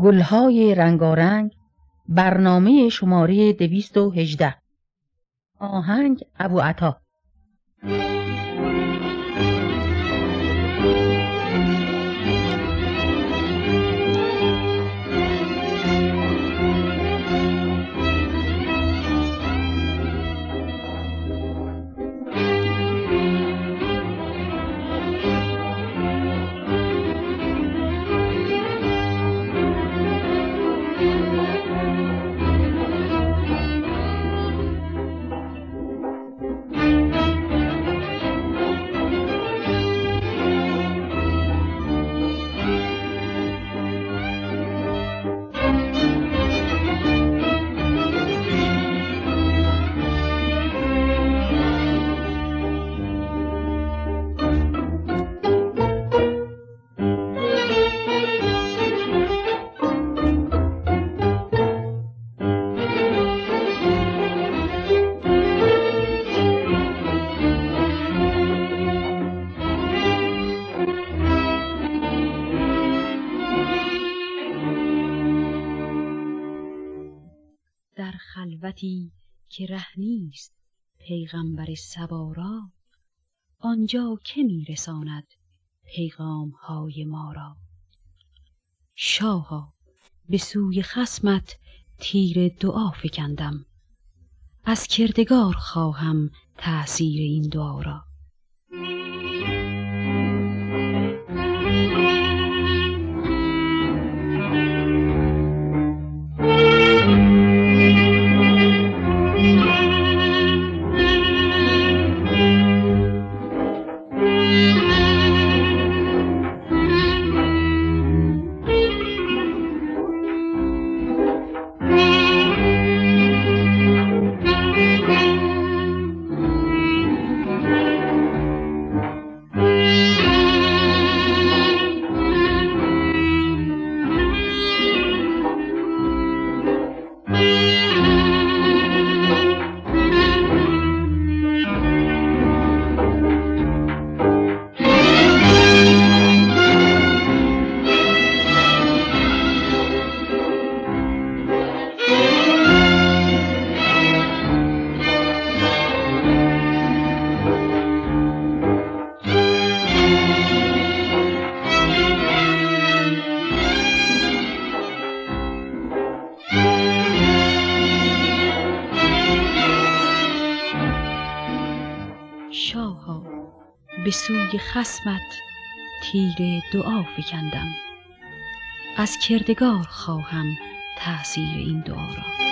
گلهای رنگارنگ برنامه شماره دویست و هجده. آهنگ ابو عطا خلوتی که ره نیست پیغمبر سبا آنجا که میرساند پیغام های ما را. شاها به سوی خسمت تیر دعا فکندم. از کردگار خواهم تأثیر این دعا را. سوی خسمت تیر دعا فکندم. از کردگار خواهم تأثیر این دعا را.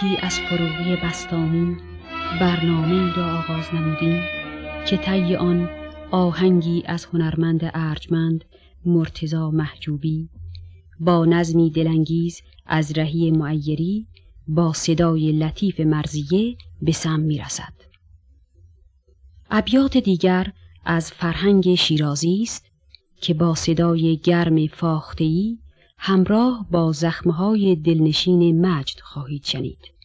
بیتی از فروغی بستامی برنامه را آغاز نمودیم که طی آن آهنگی از هنرمند ارجمند مرتزا محجوبی با نظمی دلانگیز از رهی معیری با صدای لطیف مرزیه به سم می‌رسد. ابیات دیگر از فرهنگ شیرازی است که با صدای گرم فاختهی همراه با زخمهای دلنشین مجد خواهید شنید.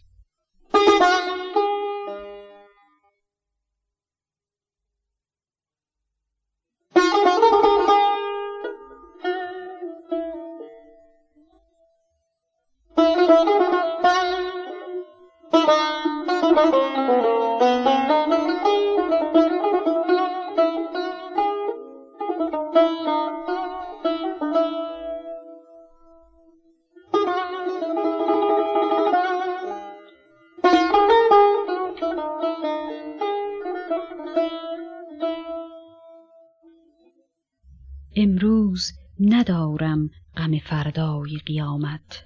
امروز ندارم غم فردای قیامت.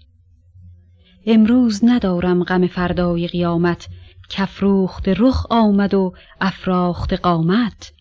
امروز ندارم غم فردای قیامت. کفروخت رخ آمد و افراخت قامت.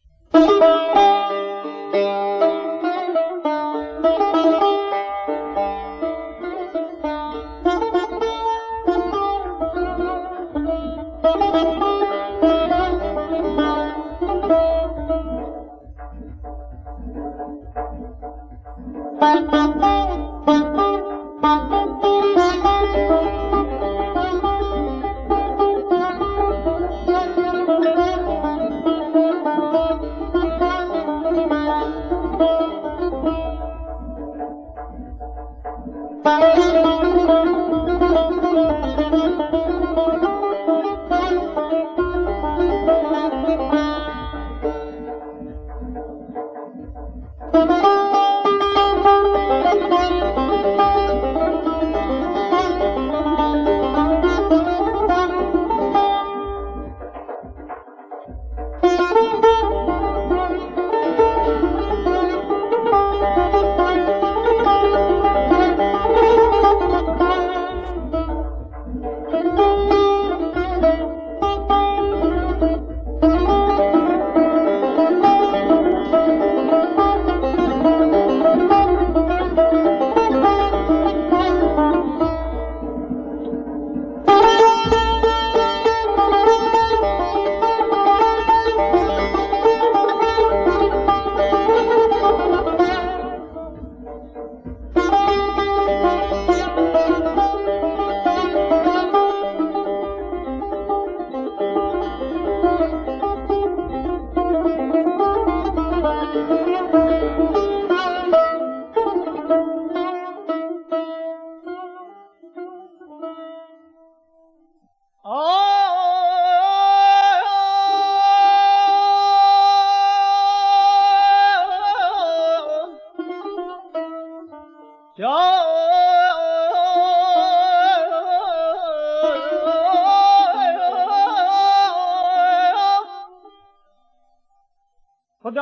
快走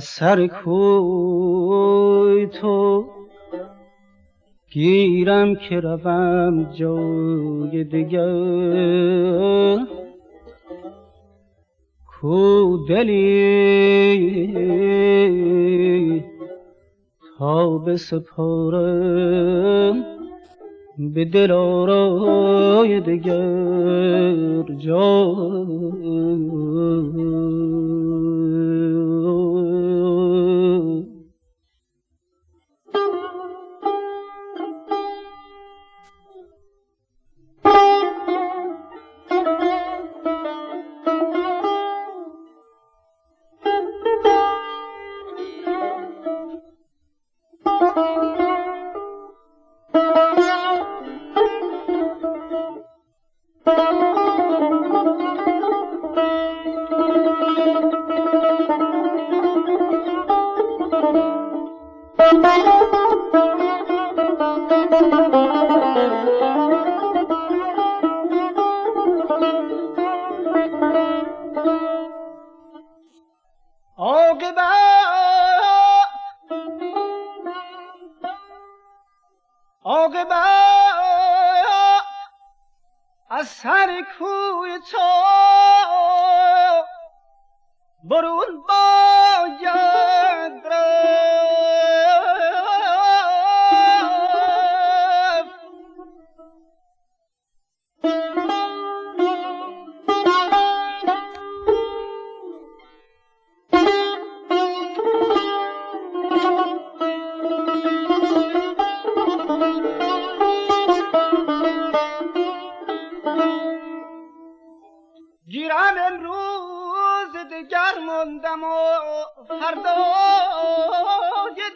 از سر کوی تو. گیرم که روم جای دیگر. کو دلی تا بسپارم به دل آرای دگر جای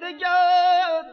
عاشقان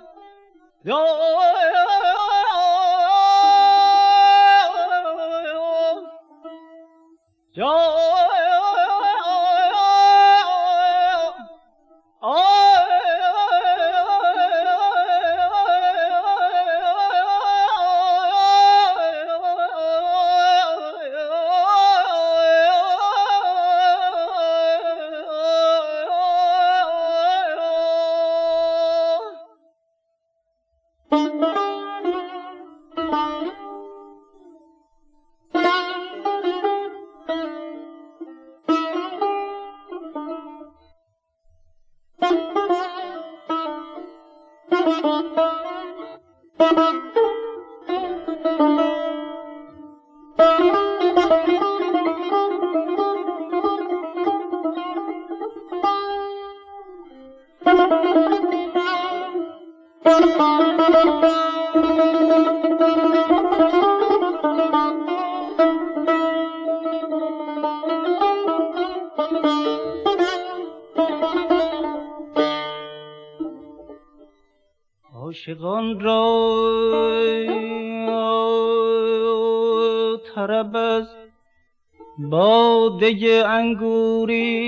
باده انگوری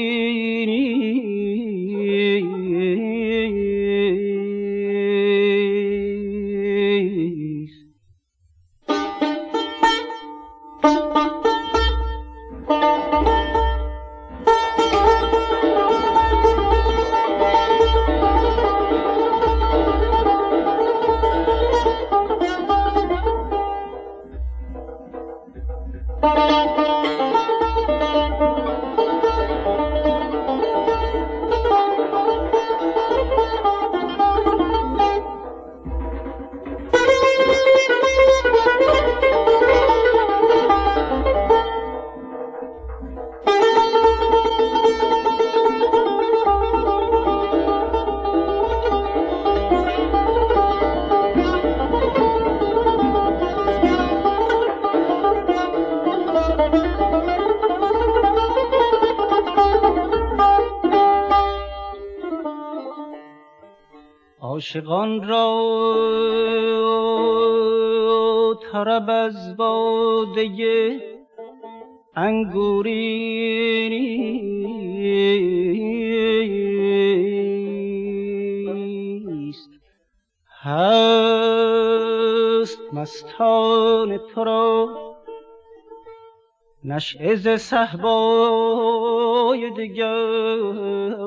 عاشقان را طرب از باده انگوری هست مستان تو را نشعه ز صحبای دیگر.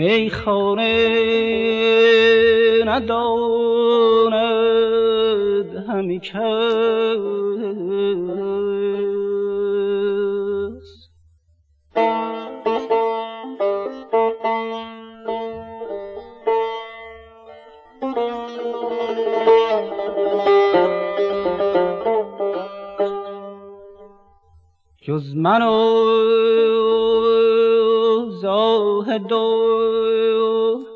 میخانه نداند همی جز من و زاهد و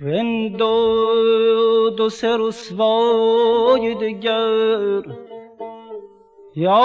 رند و دو سه رسوای دگر یا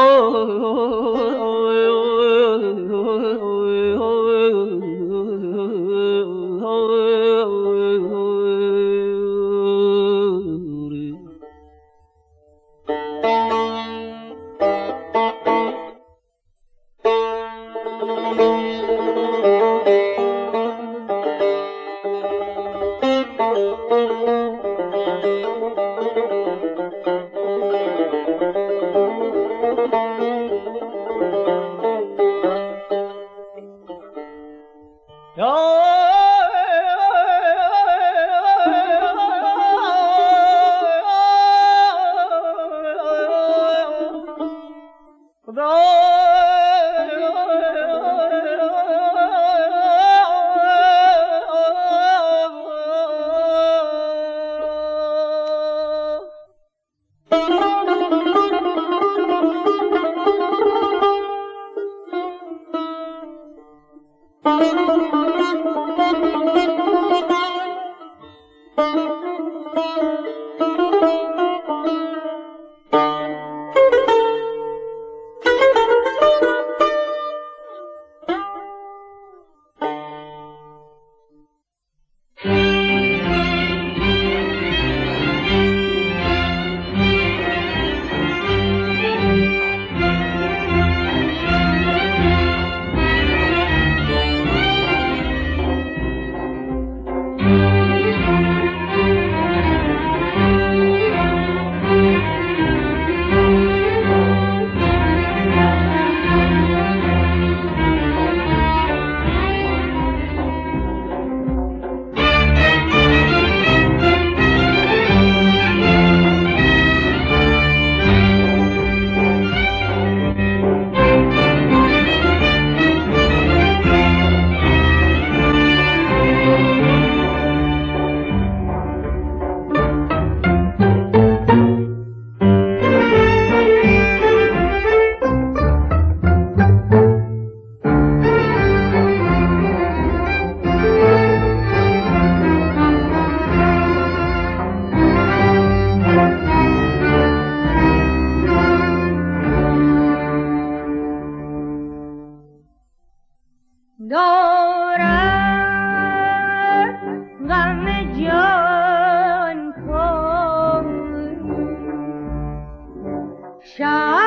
啥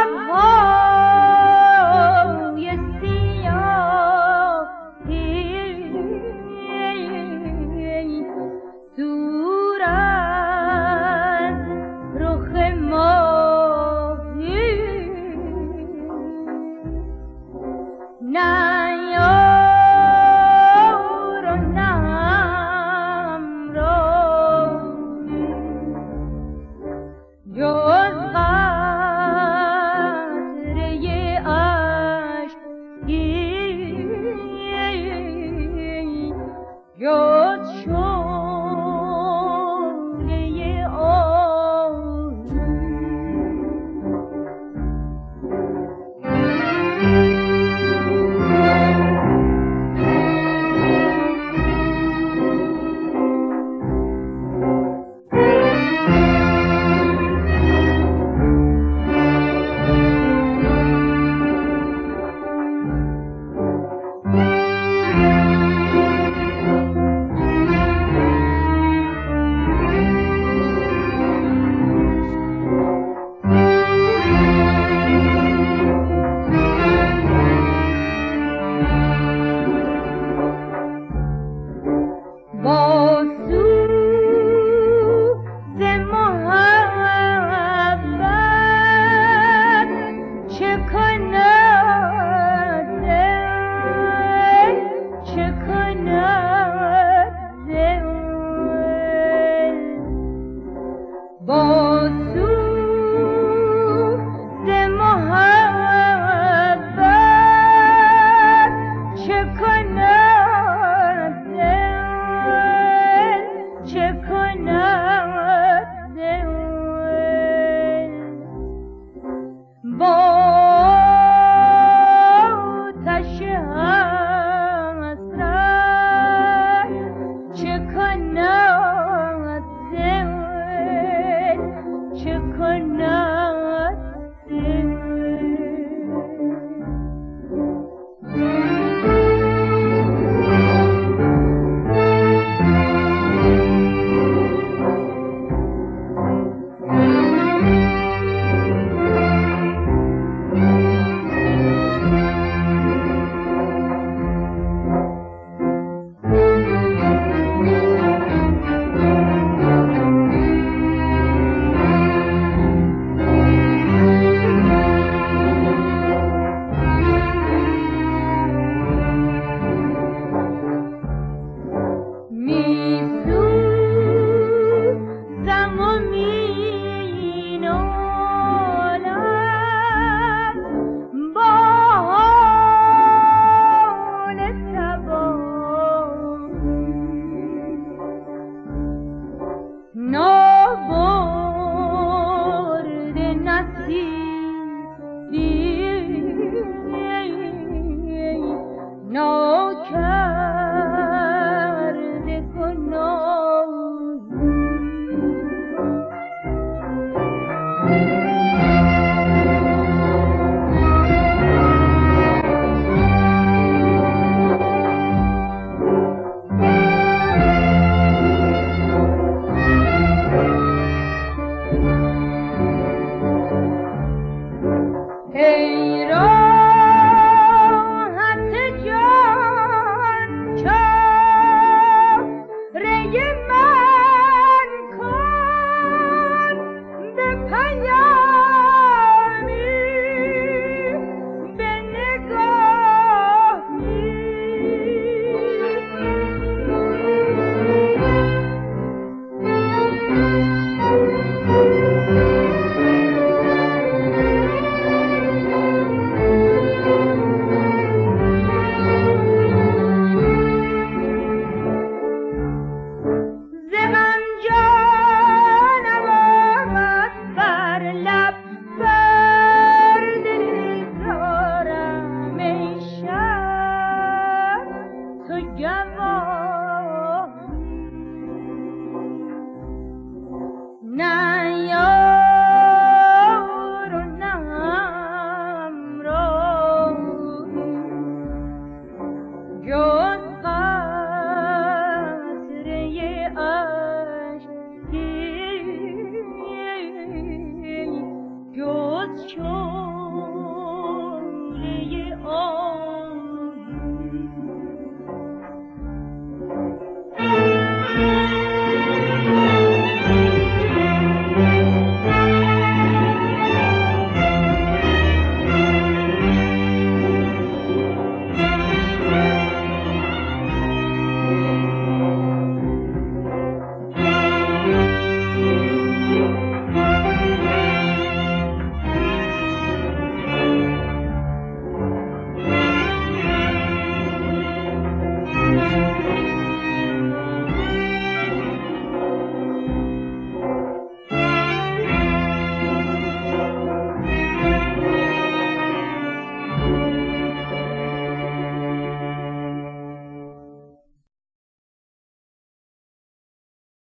Oh.